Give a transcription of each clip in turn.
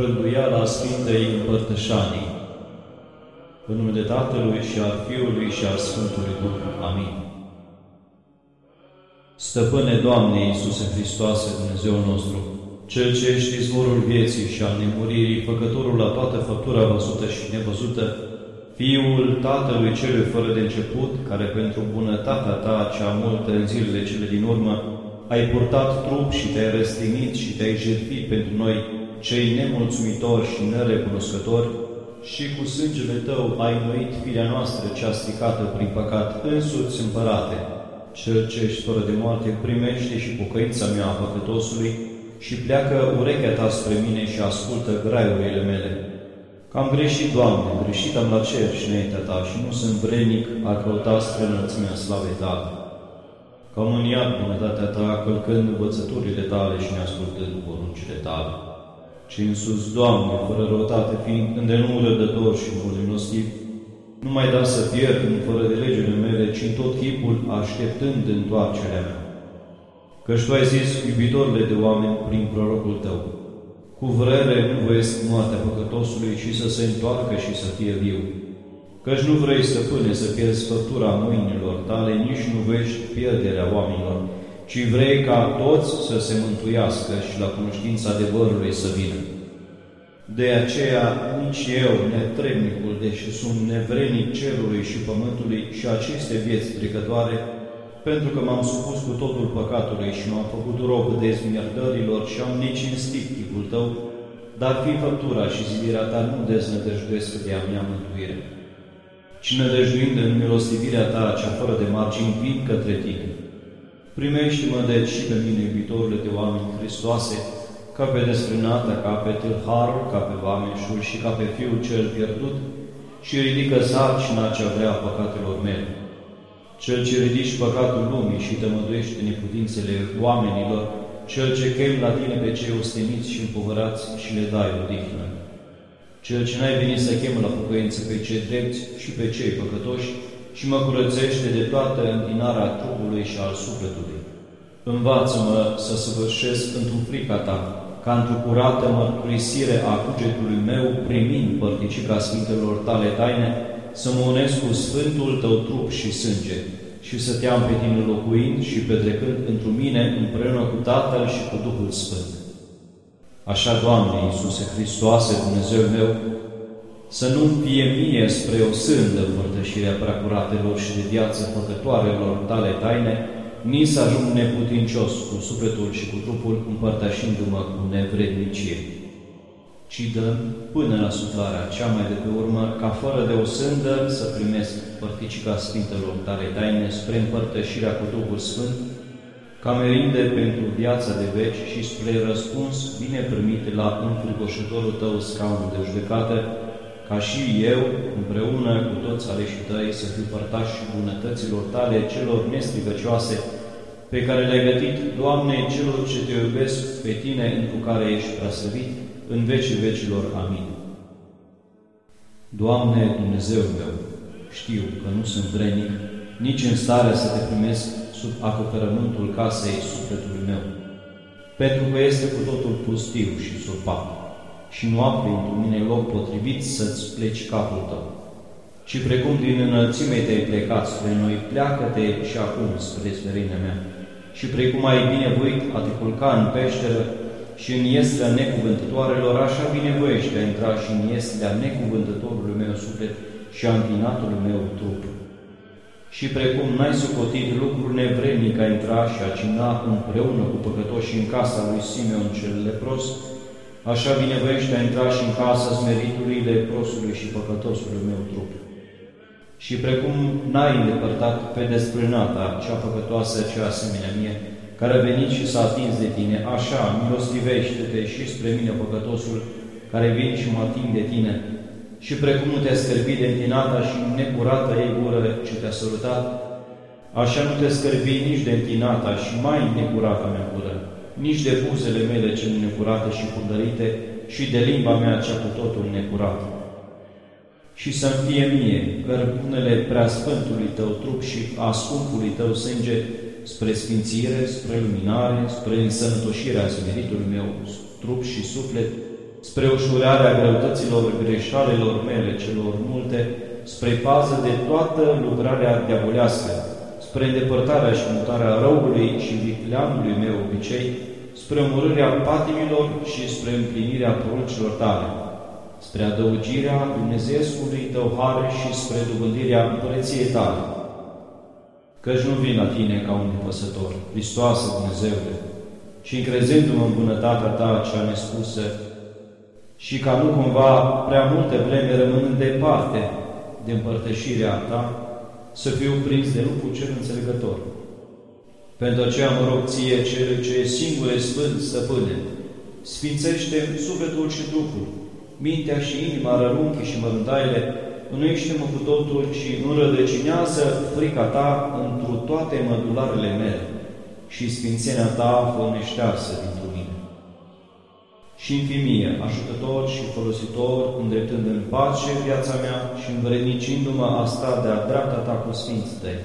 rânduiala Sfintei Împărtășanii. În numele Tatălui și al Fiului și al Sfântului Duh. Amin. Stăpâne Doamne Iisuse Hristoase, Dumnezeul nostru, Cel ce ești izvorul vieții și al nemuririi, făcătorul la toată făptura văzută și nevăzută, Fiul Tatălui Celui fără de început, care pentru bunătatea Ta cea multă în zilele cele din urmă, ai purtat trup și te-ai răstinit și te-ai jertfit pentru noi, cei nemulțumitori și nerecunoscători, și cu sângele Tău ai înnoit firea noastră cea stricată prin păcat, însuți împărate. Cel ce ești fără de moarte, primește și pocăința mea a păcătosului și pleacă urechea Ta spre mine și ascultă graiurile mele. Că am greșit, Doamne, greșit am la cer și înaintea Ta și nu sunt vrenic a căuta spre înălțimea slavei Tale. Că am îniat bunătatea Ta, călcând învățăturile Tale și neascultând poruncile Tale. Și în sus, Doamne, fără răutate, fiind îndelung rădător și milostiv, nu mai da să pierd în fără de legile mele, ci în tot chipul așteptând întoarcerea mea. Căci Tu ai zis, iubitorile de oameni, prin prorocul Tău, cu vrere nu voiesc moartea păcătosului, ci să se întoarcă și să fie viu. Căci nu vrei, stăpâne, să pierzi făptura mâinilor tale, nici nu vești pierderea oamenilor, ci vrei ca toți să se mântuiască și la cunoștința adevărului să vină. De aceea, nici eu, netrebnicul, deși sunt nevrenic cerului și pământului și aceste vieți trecătoare, pentru că m-am supus cu totul păcatului și m-am făcut rob dezmierdărilor și am necinstit chipul tău, dar fi făptura și zidirea ta nu deznădăjduiesc de a mea mântuire. Ci nădăjduind în milostivirea ta, cea fără de margini, vin către tine. Primește-mă deci și pe mine, iubitorile de oameni Hristoase, ca pe desfrânată, ca pe tâlharul, ca pe vameșul și ca pe fiul cel pierdut, și ridică sarcina cea vrea păcatelor mele cel ce ridici păcatul lumii și tămăduiește neputințele oamenilor, cel ce chem la tine pe cei osteniți și împovărați și le dai odihnă. Cel ce n-ai venit să chem la pocăință pe cei drepți și pe cei păcătoși și mă curățește de toată întinarea trupului și al sufletului. Învață-mă să săvârșesc într-un frica ta, ca într-o curată mărturisire a cugetului meu, primind părticica Sfintelor tale taine, să mă unesc cu Sfântul Tău trup și sânge și să te am pe tine locuind și petrecând într mine împreună cu Tatăl și cu Duhul Sfânt. Așa, Doamne Iisuse Hristoase, Dumnezeu meu, să nu fie mie spre o sândă împărtășirea preacuratelor și de viață păcătoarelor tale taine, nici să ajung neputincios cu sufletul și cu trupul împărtășindu-mă cu nevrednicie. Ci dăm până la suflarea cea mai de pe urmă, ca fără de o sândă să primesc părticica Sfintelor tale taine spre împărtășirea cu Duhul Sfânt, ca merinde pentru viața de veci și spre răspuns bine primit la înfricoșătorul tău scaun de judecată, ca și eu, împreună cu toți aleșii tăi, să fiu părtași bunătăților tale celor nestrigăcioase, pe care le-ai gătit, Doamne, celor ce te iubesc pe Tine, întru care ești preasăvit, în vecii vecilor. Amin. Doamne Dumnezeu meu, știu că nu sunt vrenic, nici în stare să te primesc sub acoperământul casei sufletului meu, pentru că este cu totul pustiu și surpat și nu afli într mine loc potrivit să-ți pleci capul tău. Și precum din înălțime te-ai plecat spre noi, pleacă-te și acum spre smerenia mea. Și precum ai binevoit a te culca în peșteră, și în iestea necuvântătoarelor, așa binevoiește a intra și în iestea necuvântătorului meu suflet și a întinatului meu trup. Și precum n-ai sucotit lucruri nevrednic a intra și a cina împreună cu păcătoși în casa lui Simeon cel lepros, așa binevoiește a intra și în casa smeritului leprosului și păcătosului meu trup. Și precum n-ai îndepărtat pe desprânata cea păcătoasă cea asemenea mie, care a venit și s-a atins de tine, așa, milostivește-te și spre mine, păcătosul, care vin și mă ating de tine, și precum nu te-a scârbit de întinata și necurată ei gură ce te-a sărutat, așa nu te scârbi nici de întinata și mai necurată mea gură, nici de buzele mele cele necurate și pudărite și de limba mea cea cu totul necurată. Și să-mi fie mie cărbunele preasfântului tău trup și a scumpului tău sânge spre sfințire, spre luminare, spre însănătoșirea smeritului meu, trup și suflet, spre ușurarea greutăților greșalelor mele celor multe, spre pază de toată lucrarea diavolească, spre îndepărtarea și mutarea răului și vicleanului meu obicei, spre omorârea patimilor și spre împlinirea poruncilor tale, spre adăugirea Dumnezeescului tău har și spre dobândirea împărăției tale. Căci nu vin la tine ca un nepăsător, Hristoasă Dumnezeule, și încrezându-mă în bunătatea ta cea nespusă, și ca nu cumva prea multe vreme rămânând departe de împărtășirea ta, să fiu prins de lupul cel înțelegător. Pentru aceea mă rog ție, cel ce e singure sfânt stăpâne, sfințește sufletul și trupul, mintea și inima, rărunchi și mărântaile, unește-mă cu totul și înrădăcinează frica ta întru toate mădularele mele și sfințenia ta fă neștearsă dintr mine. Și în mie, ajutător și folositor, îndreptând în pace viața mea și învrednicindu-mă a sta de-a dreapta ta cu sfinții tăi.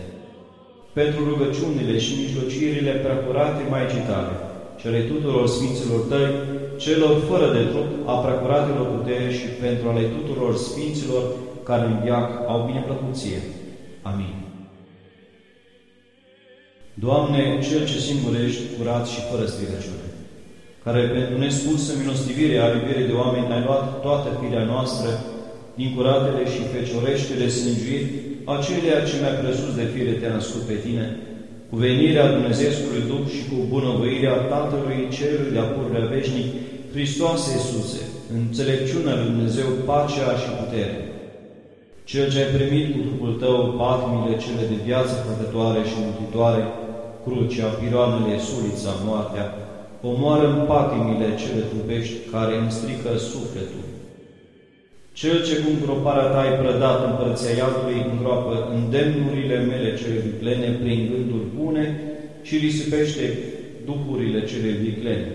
Pentru rugăciunile și mijlocirile preacurate Maicii tale, cele tuturor Sfinților tăi, celor fără de trup, a preacuratelor putere și pentru ale tuturor Sfinților care în viac au bineplăcuție. Amin. Doamne, Cel ce singur ești, curat și fără strigăciune, care pentru nespusă milostivire a iubirii de oameni ai luat toată firea noastră din curatele și fecioreștele sânjuiri, acelea ce mi-a presus de fire te-a născut pe tine, cu venirea Dumnezeului Duh și cu bunăvoirea Tatălui Cerului de-a pururea veșnic, Hristoase Iisuse, înțelepciunea lui Dumnezeu, pacea și putere. Cel ce ai primit cu trupul tău patimile cele de viață făcătoare și mutitoare, crucea, piroanele, sulița, moartea, omoară în patimile cele trupești care îmi strică sufletul. Cel ce cu îngroparea ta ai prădat împărția iadului îngroapă îndemnurile mele cele viclene prin gânduri bune și risipește duhurile cele viclene.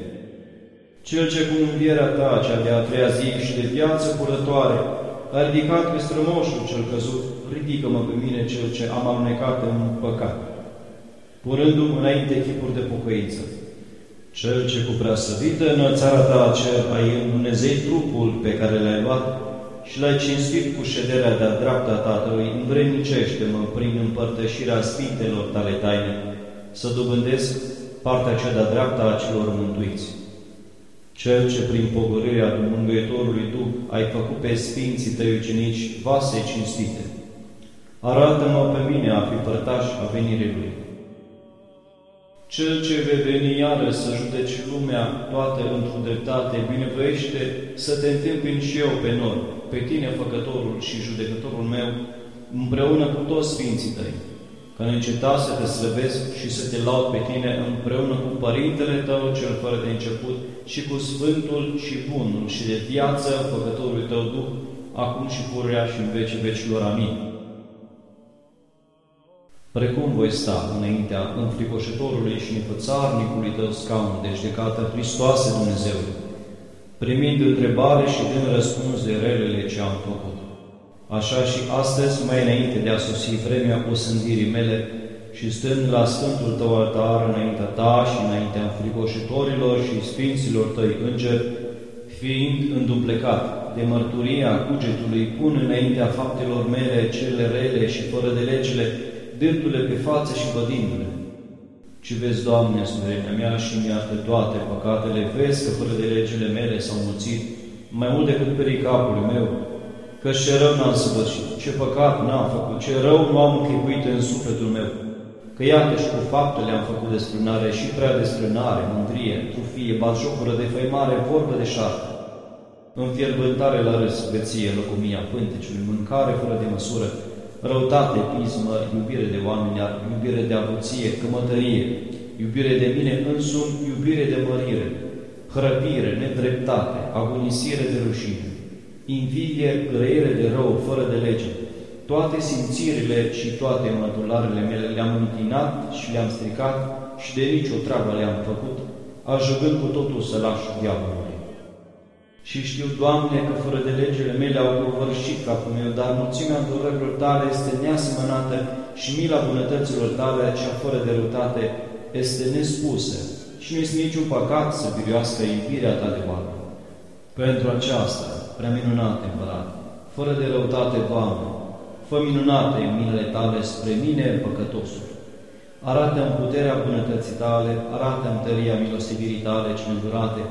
Cel ce cu învierea ta, cea de a treia zi și de viață curătoare, a ridicat pe strămoșul cel căzut, ridică-mă pe mine cel ce am alunecat în păcat, purându-mi înainte chipuri de pocăință. Cel ce cu prea săvită înălțarea ta cer ai în Dumnezei trupul pe care l-ai luat și l-ai cinstit cu șederea de-a dreapta Tatălui, învrednicește-mă prin împărtășirea Sfintelor tale taine, să dobândesc partea cea de-a dreapta a celor mântuiți. Cel ce prin pogorârea Mângâietorului Duh ai făcut pe Sfinții tăi ucenici vase cinstite, arată-mă pe mine a fi părtaș a venirii Lui. Cel ce vei veni iară să judeci lumea toate într-o dreptate, binevoiește să te întâmpin și eu pe nor, pe tine, Făcătorul și Judecătorul meu, împreună cu toți Sfinții tăi, că înceta să te slăbesc și să te laud pe tine împreună cu Părintele tău cel fără de început și cu Sfântul și Bunul și de viață Făcătorul tău Duh, acum și pururea și în vecii vecilor. Amin. Precum voi sta înaintea înfricoșătorului și înfățarnicului tău scaun de judecată Hristoase Dumnezeu, primind întrebare și dând răspuns de relele ce am făcut. Așa și astăzi, mai înainte de a sosi vremea osândirii mele și stând la Sfântul Tău altar înaintea Ta și înaintea înfricoșitorilor și Sfinților Tăi îngeri, fiind înduplecat de mărturia cugetului, pun înaintea faptelor mele cele rele și fără de legile, dându-le pe față și vădindu-le. Ci vezi, Doamne, smerenia mea și mi-iartă toate păcatele, vezi că fără de legile mele s-au mulțit, mai mult decât pericapul meu, că ce rău n-am săvârșit, ce păcat n-am făcut, ce rău nu am închipuit în sufletul meu, că iată și cu faptele am făcut desfrânare și prea desfrânare, mândrie, trufie, batjocură, defăimare, vorbă de șartă, înfierbântare la râs, veție, locomia, pânteciului, mâncare fără de măsură, răutate, pismă, iubire de oameni, iubire de avuție, cămătărie, iubire de mine însumi, iubire de mărire, hrăpire, nedreptate, agonisire de rușine, invidie, grăire de rău, fără de lege. Toate simțirile și toate mădularele mele le-am întinat și le-am stricat și de nicio treabă le-am făcut, ajungând cu totul să lași diavolului. Și știu, Doamne, că fără de legile mele au covârșit capul meu, dar mulțimea durărilor tale este neasemănată și mila bunătăților tale, cea fără de răutate, este nespusă și nu este niciun păcat să biruiască iubirea ta de oameni Pentru aceasta, prea minunate, împărat, fără de răutate, Doamne, fă minunate minele Tale spre mine, păcătosul. Arată-mi puterea bunătății Tale, arată-mi tăria milostivirii Tale cele durate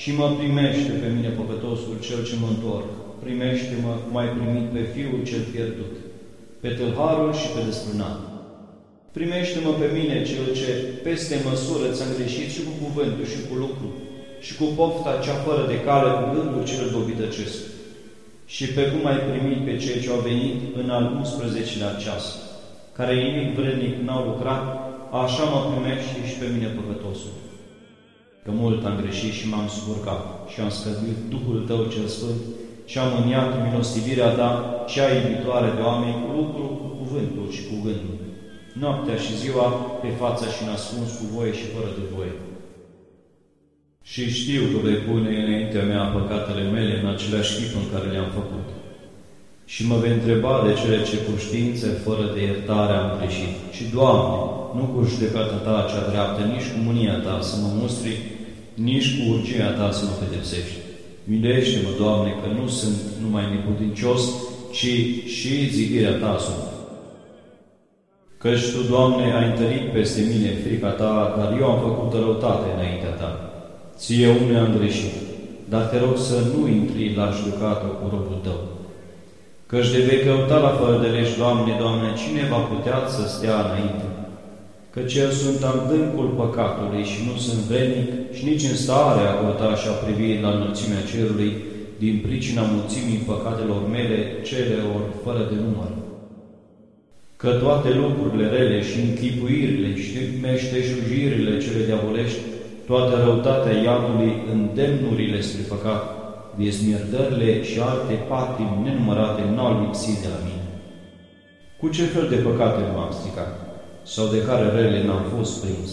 și mă primește pe mine, păcătosul, cel ce mă întorc. Primește-mă cum ai primit pe Fiul cel pierdut, pe tâlharul și pe desfrânat. Primește-mă pe mine, cel ce peste măsură ți-am greșit și cu cuvântul și cu lucru, și cu pofta cea fără de cale cu gândul cel dobităcesc. Și pe cum ai primit pe cei ce au venit în al 11-lea ceas, care nimic vrednic n-au lucrat, așa mă primești și pe mine păcătosul. Că mult am greșit și m-am spurcat și am scăduit Duhul Tău cel Sfânt și am îniat milostivirea Ta, cea iubitoare de oameni, cu lucru, cu cuvântul și cu gândul. Noaptea și ziua, pe fața și nascuns cu voie și fără de voie. Și știu că vei pune înaintea mea păcatele mele în același chip în care le-am făcut și mă vei întreba de cele ce cu știință, fără de iertare am greșit. Și, Doamne, nu cu judecata Ta cea dreaptă, nici cu mânia Ta să mă mustri, nici cu urgia Ta să mă pedepsești. Milește-mă, Doamne, că nu sunt numai neputincios, ci și zidirea Ta sunt. Căci Tu, Doamne, ai întărit peste mine frica Ta, dar eu am făcut răutate înaintea Ta. Ție unde am greșit, dar te rog să nu intri la judecată cu robul Tău Căci de vei căuta la fără de legi, Doamne, Doamne, cine va putea să stea înainte? Căci eu sunt adâncul păcatului și nu sunt venic și nici în stare a căuta și a privi la înălțimea cerului din pricina mulțimii păcatelor mele, cele ori fără de număr. Că toate lucrurile rele și închipuirile și meșteșugirile cele diavolești, toată răutatea iadului, îndemnurile spre păcat, viesmierdările și alte patimi nenumărate n-au lipsit de la mine. Cu ce fel de păcate nu am stricat? Sau de care rele n-am fost prins?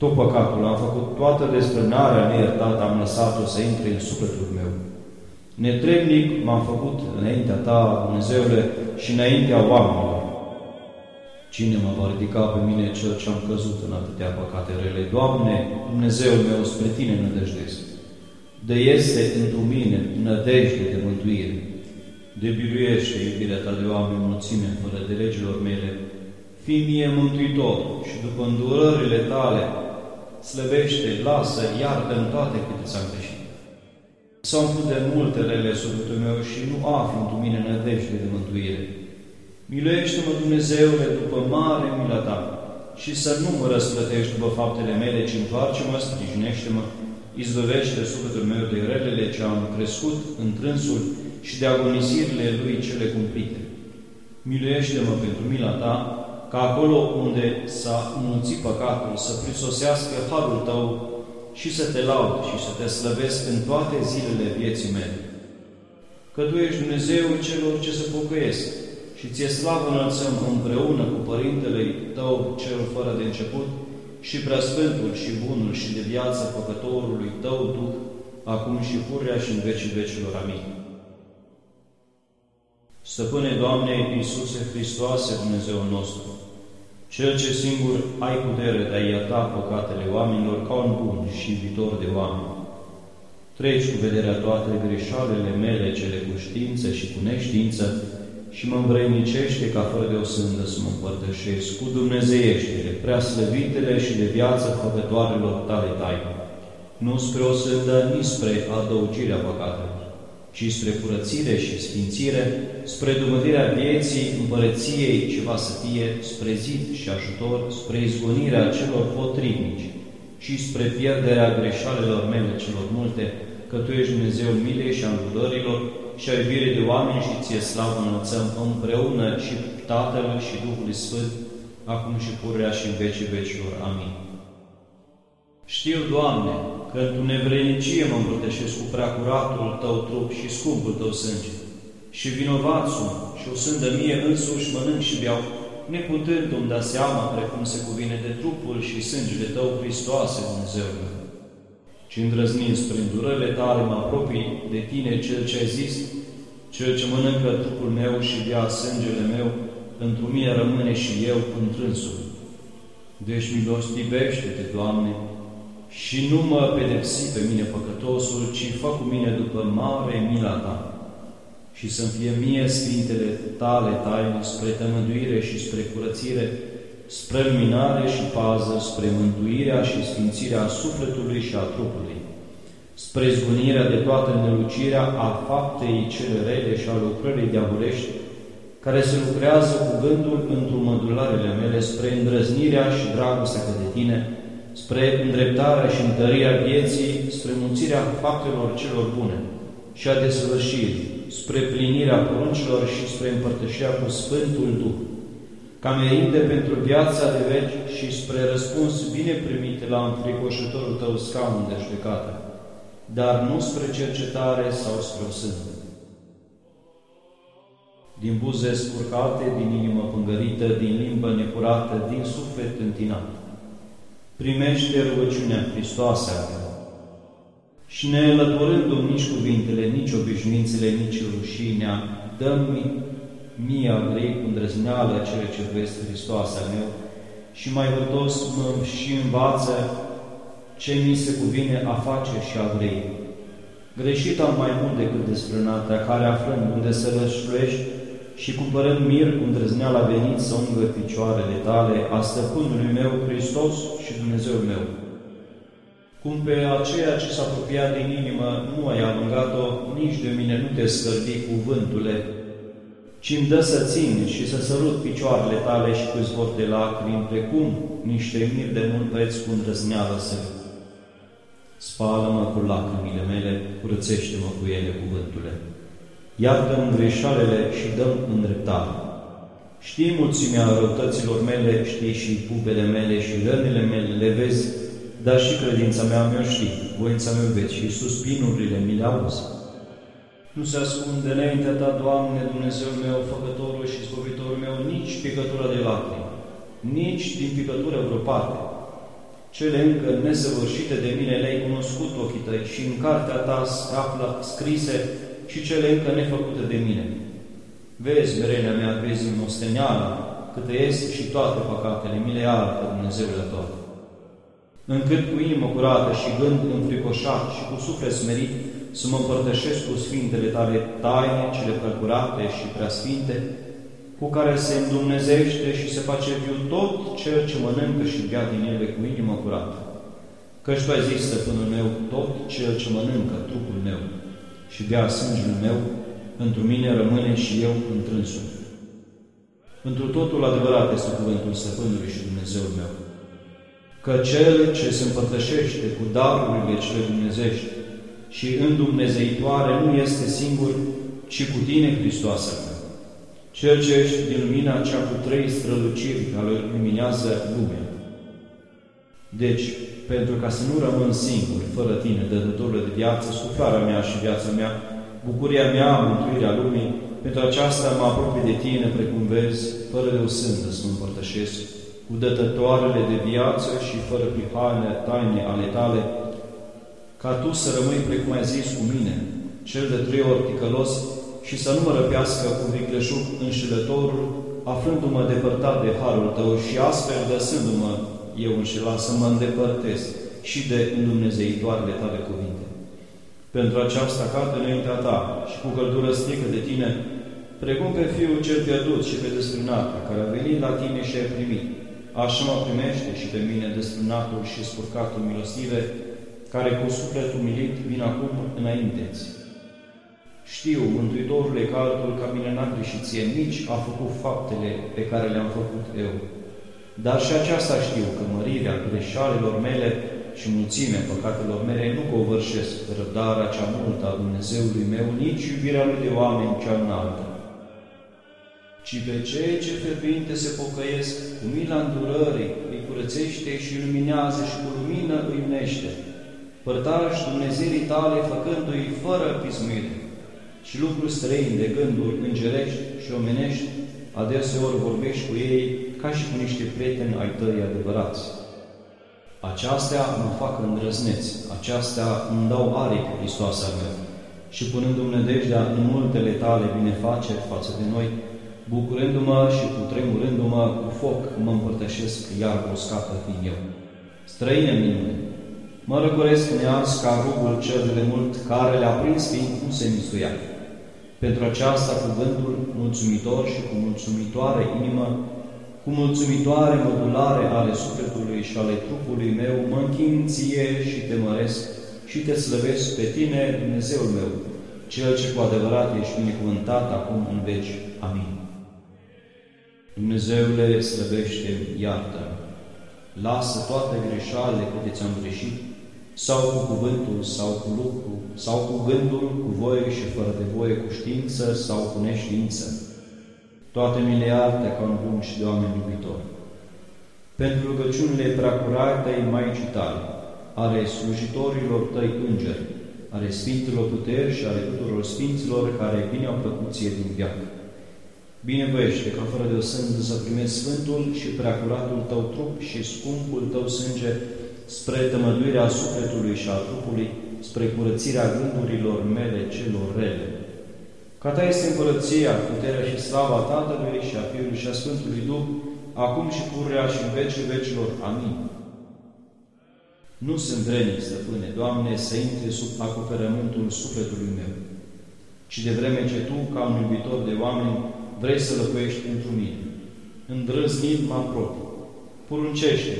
Tot păcatul am făcut, toată desfrânarea neiertată am lăsat-o să intre în sufletul meu. Netrebnic m-am făcut înaintea Ta, Dumnezeule, și înaintea oamenilor. Cine mă va ridica pe mine cel ce am căzut în atâtea păcate rele? Doamne, Dumnezeul meu, spre Tine nădăjdesc de este într mine nădejde de mântuire. De biruiește iubirea ta de oameni mulțime fără de legilor mele, fii mie mântuitor și după îndurările tale, slăbește, lasă, iartă în toate câte ți-am greșit. S-au umplut de multe rele sufletul meu și nu aflu într mine nădejde de mântuire. Miluiește-mă, Dumnezeule, după mare mila ta și să nu mă răsplătești după faptele mele, ci întoarce-mă, sprijinește-mă, izbăvește sufletul meu de relele ce am crescut în trânsul și de agonizirile lui cele cumplite. Miluiește-mă pentru mila ta, ca acolo unde s-a înmulțit păcatul, să prisosească harul tău și să te laud și să te slăvesc în toate zilele vieții mele. Că Tu ești Dumnezeul celor ce se pocăiesc și ție slavă înălțăm împreună cu Părintele Tău, cel fără de început, și preasfântul și bunul și de viață păcătorului Tău Duh, acum și purea și în vecii vecilor. Amin. Stăpâne, Doamne, Iisuse Hristoase, Dumnezeul nostru, Cel ce singur ai putere de a ierta păcatele oamenilor ca un bun și viitor de oameni, treci cu vederea toate greșalele mele, cele cu știință și cu neștiință, și mă învrednicește ca fără de o sândă să mă împărtășesc cu dumnezeieștile, prea slăvitele și de viață făcătoarelor tale taine, nu spre o sândă, nici spre adăugirea păcatelor, ci spre curățire și sfințire, spre dumădirea vieții împărăției ce va să fie, spre zid și ajutor, spre izgonirea celor potrivnici și spre pierderea greșalelor mele celor multe, că Tu ești Dumnezeul milei și al și a iubirii de oameni și ție slavă înălțăm împreună și Tatălui și Duhului Sfânt, acum și pururea și în vecii vecilor. Amin. Știu, Doamne, că în Tu nevrenicie mă împărtășesc cu preacuratul Tău trup și scumpul Tău sânge. Și vinovat sunt și o sândă mie însuși mănânc și beau, neputându-mi da seama precum se cuvine de trupul și sângele Tău, Hristoase, Dumnezeul meu și îndrăznind spre îndurările tale, mă apropii de tine, cel ce ai zis, cel ce mănâncă trupul meu și bea sângele meu, pentru mine rămâne și eu întrânsul. Deci milostivește-te, Doamne, și nu mă pedepsi pe mine păcătosul, ci fă cu mine după mare mila ta și să-mi fie mie sfintele tale taine spre tămăduire și spre curățire, spre luminare și pază, spre mântuirea și sfințirea sufletului și a trupului, spre zbunirea de toată nelucirea a faptei cele rele și a lucrării diavolești, care se lucrează cu gândul într mădularele mele spre îndrăznirea și dragostea de tine, spre îndreptarea și întărirea vieții, spre mulțirea faptelor celor bune și a desăvârșirii, spre plinirea poruncilor și spre împărtășirea cu Sfântul Duh, ca merinde pentru viața de veci și spre răspuns bine primit la înfricoșătorul tău scaun de judecată, dar nu spre cercetare sau spre o sână. Din buze scurcate, din inimă pângărită, din limbă necurată, din suflet întinat. Primește rugăciunea Hristoasă și ne înlăturându-mi nici cuvintele, nici obișnuințele, nici rușinea, dă-mi mie a vrei cu îndrăzneală cele ce vezi Hristoasa meu și mai vătos mă și învață ce mi se cuvine a face și a vrei. Greșit am mai mult decât desprânata, care aflând unde să rășluiești și cumpărând mir cu îndrăzneala venit să ungă picioarele tale a stăpânului meu Hristos și Dumnezeu meu cum pe aceea ce s-a apropiat din inimă nu ai alungat-o, nici de mine nu te scăldi cuvântule, ci îmi dă să țin și să sărut picioarele tale și cu zbor de lacrimi, precum niște miri de mult preț cu îndrăzneală să Spală-mă cu lacrimile mele, curățește-mă cu ele cuvântule. Iartă-mi greșalele și dăm îndreptare. Știi mulțimea răutăților mele, știi și pupele mele și rănile mele, le vezi dar și credința mea mi-o știi, voința mea vezi și suspinurile mi le auzi. Nu se ascunde înaintea Ta, Doamne, Dumnezeu meu, Făcătorul și Scovitorul meu, nici picătura de lacrimi, nici din picătură vreo parte. Cele încă nesăvârșite de mine le-ai cunoscut ochii tăi și în cartea ta se află scrise și cele încă nefăcute de mine. Vezi, merenea mea, vezi mosteneala, câte este și toate păcatele, mi le iartă Dumnezeu la toate încât cu inimă curată și gând înfricoșat și cu suflet smerit să mă împărtășesc cu Sfintele tale taine, cele pălcurate și preasfinte, cu care se îndumnezește și se face viu tot cel ce mănâncă și bea din ele cu inimă curată. Căci Tu ai zis, stăpânul meu, tot cel ce mănâncă trupul meu și bea sângele meu, într mine rămâne și eu întrânsul. Întru totul adevărat este cuvântul stăpânului și Dumnezeul meu că Cel ce se împărtășește cu darurile cele dumnezești și în Dumnezeitoare nu este singur, ci cu tine, Hristoasă Cel ce ești din lumina cea cu trei străluciri care luminează lumea. Deci, pentru ca să nu rămân singur, fără tine, dădătorul de viață, suflarea mea și viața mea, bucuria mea, mântuirea lumii, pentru aceasta mă apropie de tine, precum vezi, fără de o sândă să mă împărtășesc cu dătătoarele de viață și fără prihană taine ale tale, ca tu să rămâi precum ai zis cu mine, cel de trei ori ticălos, și să nu mă răpească cu vicleșug înșelătorul, aflându-mă depărtat de harul tău și astfel lăsându-mă eu înșelat să mă îndepărtez și de îndumnezeitoarele tale cuvinte. Pentru aceasta carte înaintea ta și cu căldură strică de tine, precum pe Fiul cel pierdut și pe desfrânat, care a venit la tine și a primit, așa mă primește și pe mine desfrânatul și spurcatul milostive, care cu sufletul milit vin acum înainte-ți. Știu, Mântuitorule, că altul ca mine n-a greșit ție, nici a făcut faptele pe care le-am făcut eu. Dar și aceasta știu, că mărirea greșalelor mele și mulțimea păcatelor mele nu covârșesc răbdarea cea multă a Dumnezeului meu, nici iubirea lui de oameni cea înaltă ci pe cei ce fierbinte se pocăiesc, cu mila îndurării, îi curățește și luminează și cu lumină îi unește. Părtași Dumnezeirii tale, făcându-i fără pismuire și lucruri străini de gânduri îngerești și omenești, adeseori vorbești cu ei ca și cu niște prieteni ai tăi adevărați. Aceastea mă fac îndrăzneți, aceastea îmi dau aripi, Hristoasa mea, și punându-mi nădejdea în multele tale binefaceri față de noi, bucurându-mă și cutremurându-mă cu foc mă împărtășesc iar uscată fiind eu. Străine minune, Mă răgoresc neaz ca rugul cel de mult care le-a prins fiind nu se mistuia. Pentru aceasta cuvântul mulțumitor și cu mulțumitoare inimă, cu mulțumitoare modulare ale sufletului și ale trupului meu, mă închin ție și te măresc și te slăvesc pe tine, Dumnezeul meu, cel ce cu adevărat ești binecuvântat acum în veci. Amin. Dumnezeule, slăbește iartă Lasă toate greșalele câte ți-am greșit, sau cu cuvântul, sau cu lucru, sau cu gândul, cu voie și fără de voie, cu știință sau cu neștiință. Toate mi le iartă ca un bun și de oameni iubitori. Pentru rugăciunile preacuratei Maicii tale, ale slujitorilor tăi îngeri, ale Sfintelor Puteri și ale tuturor Sfinților care bine au plăcut ție din viață. Binevoiește ca fără de o sândă să primești Sfântul și preacuratul tău trup și scumpul tău sânge spre tămăduirea sufletului și a trupului, spre curățirea gândurilor mele celor rele. Ca ta este împărăția, puterea și slava Tatălui și a Fiului și a Sfântului Duh, acum și pururea și în vecii vecilor. Amin. Nu sunt vrenic, stăpâne, Doamne, să intri sub acoperământul sufletului meu, ci de vreme ce Tu, ca un iubitor de oameni, vrei să locuiești pentru mine. Îndrăznit mă apropii. Poruncește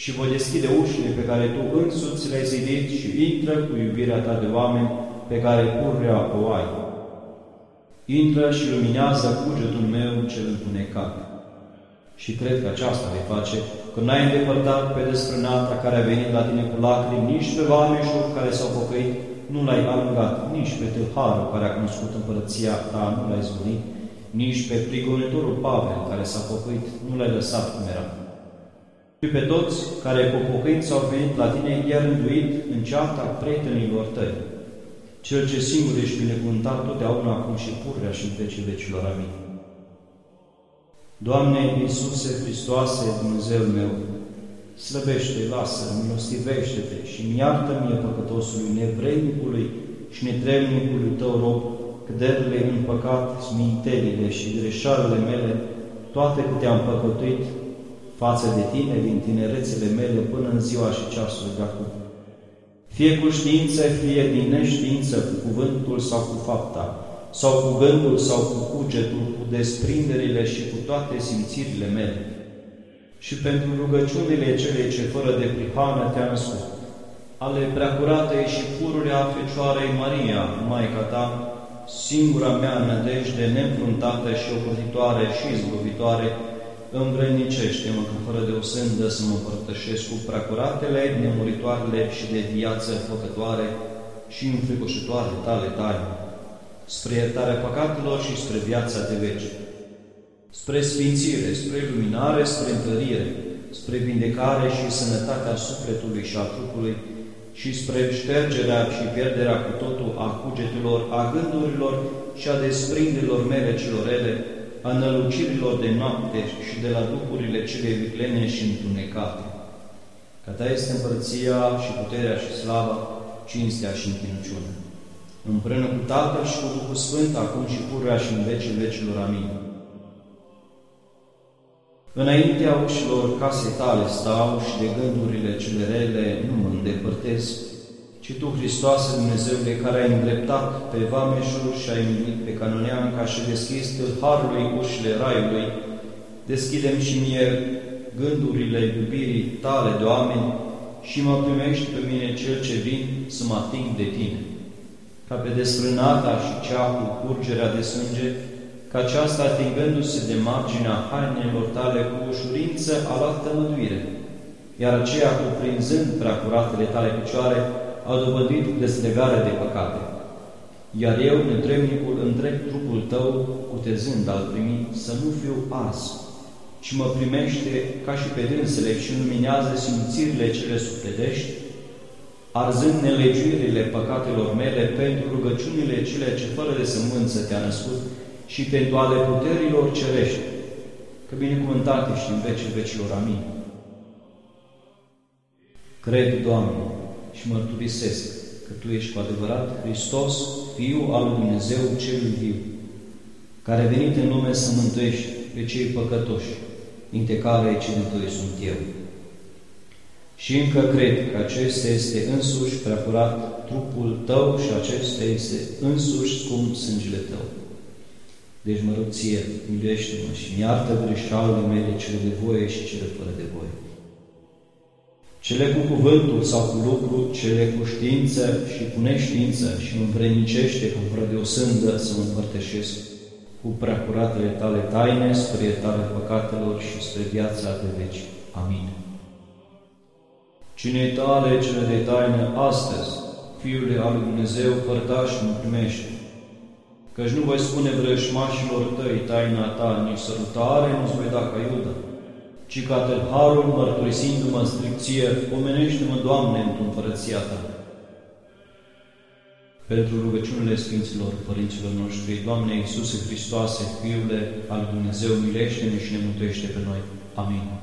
și voi deschide ușile pe care Tu însuți le-ai zidit și intră cu iubirea Ta de oameni pe care purrea o ai. Intră și luminează cugetul meu cel întunecat. Și cred că aceasta vei face, că n-ai îndepărtat pe desprânata care a venit la tine cu lacrimi, nici pe vameșul care s-au pocăit, nu l-ai alungat, nici pe tâlharul care a cunoscut împărăția ta, nu l-ai zvonit, nici pe prigonitorul Pavel, care s-a pocăit, nu l-ai lăsat cum era. Și pe toți care cu pocăință au venit la tine, i-a rânduit în ceata prietenilor tăi. Cel ce singur ești binecuvântat totdeauna acum și purrea și în vecii vecilor. Amin. Doamne Iisuse Hristoase, Dumnezeu meu, slăbește, lasă, milostivește-te și mi iartă mie păcătosului, nevrednicului și netrebnicului Tău rob, căderile în păcat, smintelile și greșalele mele, toate câte am păcătuit față de Tine din tinerețele mele până în ziua și ceasul de acum. Fie cu știință, fie din neștiință, cu cuvântul sau cu fapta, sau cu gândul sau cu cugetul, cu desprinderile și cu toate simțirile mele. Și pentru rugăciunile cele ce fără de prihană te-am născut, ale preacuratei și pururea Fecioarei Maria, Maica ta, singura mea nădejde neînfruntată și ocrotitoare și izbăvitoare, învrednicește-mă că fără de o sândă să mă împărtășesc cu preacuratele, nemuritoarele și de viață făcătoare și înfricoșitoare tale tale, spre iertarea păcatelor și spre viața de veci, spre sfințire, spre luminare, spre întărire, spre vindecare și sănătatea sufletului și a trupului, și spre ștergerea și pierderea cu totul a cugetelor, a gândurilor și a desprinderilor mele celor rele, a nălucirilor de noapte și de la duhurile cele viclene și întunecate. Ca ta este împărția și puterea și slava, cinstea și închinăciunea. Împreună cu Tatăl și cu Duhul Sfânt, acum și pururea și în vecii vecilor. Amin. Înaintea ușilor casei tale stau și de gândurile cele rele nu mă îndepărtez, ci Tu, Hristoase Dumnezeule, care ai îndreptat pe vameșul și ai milit pe ca și deschis tâlharului ușile raiului, deschidem și mie gândurile iubirii tale de oameni și mă primești pe mine cel ce vin să mă ating de Tine. Ca pe desfrânata și cea cu curgerea de sânge, că aceasta, atingându-se de marginea hainelor tale cu ușurință, a luat tămăduire, iar aceea, cuprinzând preacuratele tale picioare, a dobândit deslegare de păcate. Iar eu, nedremnicul, întreg trupul tău, cutezând al primi, să nu fiu ars, ci mă primește ca și pe dânsele și luminează simțirile cele sufletești, arzând nelegiuirile păcatelor mele pentru rugăciunile cele ce fără de sămânță te-a născut, și pentru ale puterilor cerești, că binecuvântate și în vecii vecilor. Amin. Cred, Doamne, și mărturisesc că Tu ești cu adevărat Hristos, Fiul al lui Dumnezeu cel viu, care a venit în lume să mântuiești pe cei păcătoși, dintre care cei doi sunt eu. Și încă cred că acesta este însuși preacurat trupul tău și acesta este însuși scump sângele tău. Deci mă rog ție, miluiește-mă și iartă greșalele mele cele de voie și cele fără de voie. Cele cu cuvântul sau cu lucru, cele cu știință și cu neștiință și mă învrednicește cu fără de o sândă să mă împărtășesc cu preacuratele tale taine spre iertarea păcatelor și spre viața de veci. Amin. Cine tale cele de taină astăzi, Fiule al lui Dumnezeu, părtaș mă primește, căci nu voi spune vrășmașilor tăi taina ta, nici sărutare nu-ți voi da ca Iuda, ci ca tâlharul, mărturisindu-mă în stricție, pomenește-mă, Doamne, în împărăția Ta. Pentru rugăciunile Sfinților Părinților noștri, Doamne Iisuse Hristoase, Fiule al Dumnezeu, milește-ne și ne mântuiește pe noi. Amin.